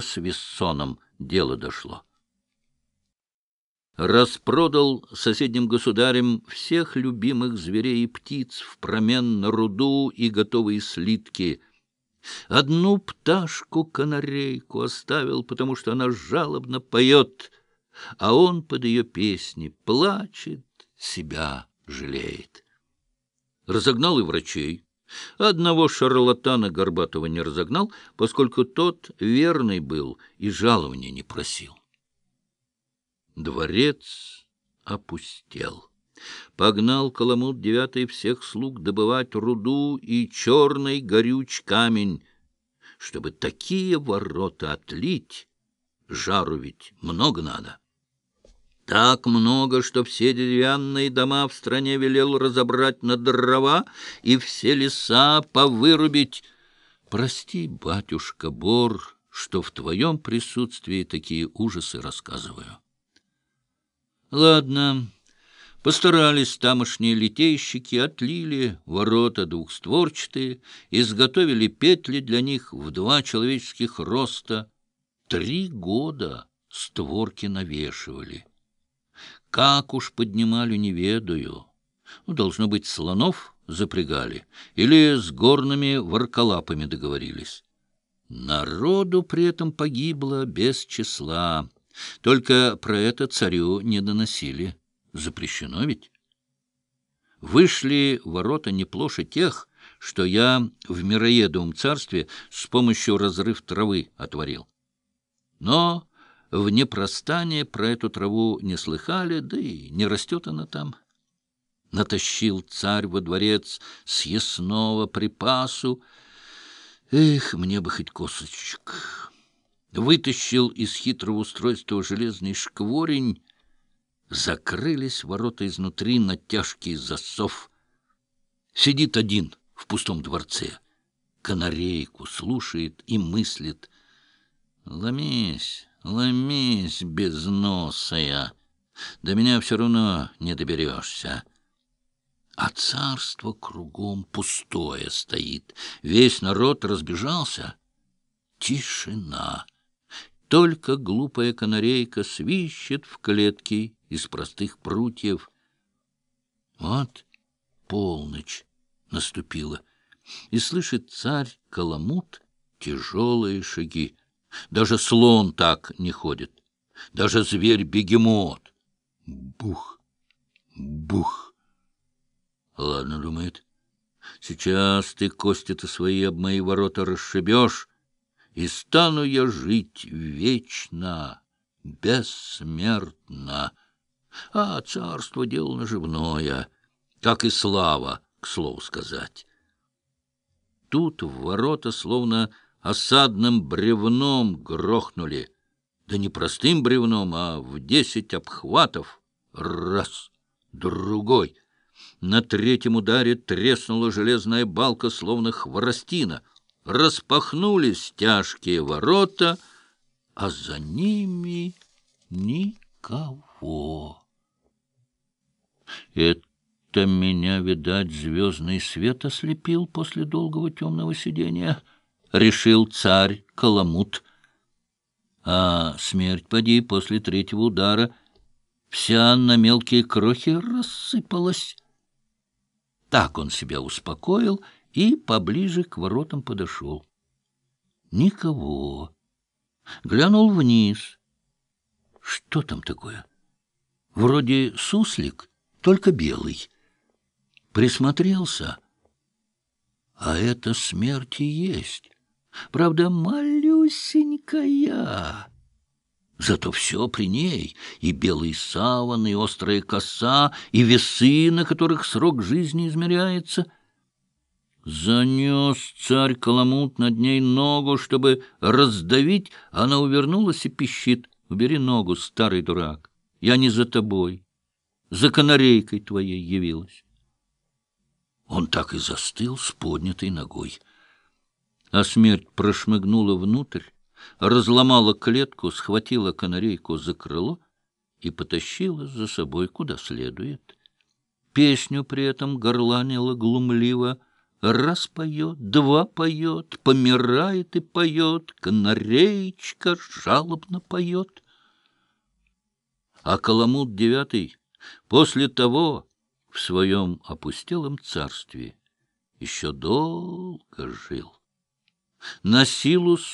с Виссоном дело дошло. Распродал соседним государям всех любимых зверей и птиц в промен на руду и готовые слитки. Одну пташку-канарейку оставил, потому что она жалобно поет, а он под ее песни плачет, себя жалеет. Разогнал и врачей. Одного шарлатана Горбатова не разогнал, поскольку тот верный был и жалования не просил. Дворец опустел. Погнал Коломут девятый всех слуг добывать руду и черный горюч камень, чтобы такие ворота отлить, жару ведь много надо. Так много, что все деревянные дома в стране велел разобрать на дрова и все леса повырубить. Прости, батюшка Бор, что в твоем присутствии такие ужасы рассказываю. Ладно, постарались тамошние литейщики, отлили ворота двухстворчатые, изготовили петли для них в два человеческих роста. Три года створки навешивали. Как уж поднимали, не ведаю. Ну, должно быть, слонов запрягали или с горными ворколапами договорились. Народу при этом погибло без числа. Только про это царю не доносили. Запрещено ведь? Вышли ворота не плоше тех, что я в мироедовом царстве с помощью разрыв травы отворил. Но в непростание про эту траву не слыхали, да и не растет она там. Натащил царь во дворец съестного припасу. Эх, мне бы хоть косточек. Вытащил из хитрого устройства железный шкворень. Закрылись ворота изнутри на тяжкий засов. Сидит один в пустом дворце. Канарейку слушает и мыслит. Ломись, Ломись, безносая, до меня все равно не доберешься. А царство кругом пустое стоит, весь народ разбежался. Тишина. Только глупая канарейка свищет в клетке из простых прутьев. Вот полночь наступила, и слышит царь Каламут тяжелые шаги. Даже слон так не ходит. Даже зверь-бегемот. Бух, бух. Ладно, думает, сейчас ты кости-то свои об мои ворота расшибешь, и стану я жить вечно, бессмертно. А царство — дело наживное, как и слава, к слову сказать. Тут в ворота словно осадным бревном грохнули. Да не простым бревном, а в десять обхватов. Раз, другой. На третьем ударе треснула железная балка, словно хворостина. Распахнулись тяжкие ворота, а за ними никого. Это меня, видать, звездный свет ослепил после долгого темного сидения —— решил царь Каламут. А смерть, поди, после третьего удара вся на мелкие крохи рассыпалась. Так он себя успокоил и поближе к воротам подошел. Никого. Глянул вниз. Что там такое? Вроде суслик, только белый. Присмотрелся. А это смерть и есть. Правда, малюсенькая. Зато все при ней, и белый саван, и острая коса, и весы, на которых срок жизни измеряется. Занес царь Каламут над ней ногу, чтобы раздавить, она увернулась и пищит. «Убери ногу, старый дурак, я не за тобой, за канарейкой твоей явилась». Он так и застыл с поднятой ногой а смерть прошмыгнула внутрь, разломала клетку, схватила канарейку за крыло и потащила за собой куда следует. Песню при этом горланила глумливо Раз поет, два поет, помирает и поет, канареечка жалобно поет. А Каламут девятый после того в своем опустелом царстве еще долго жил. На силу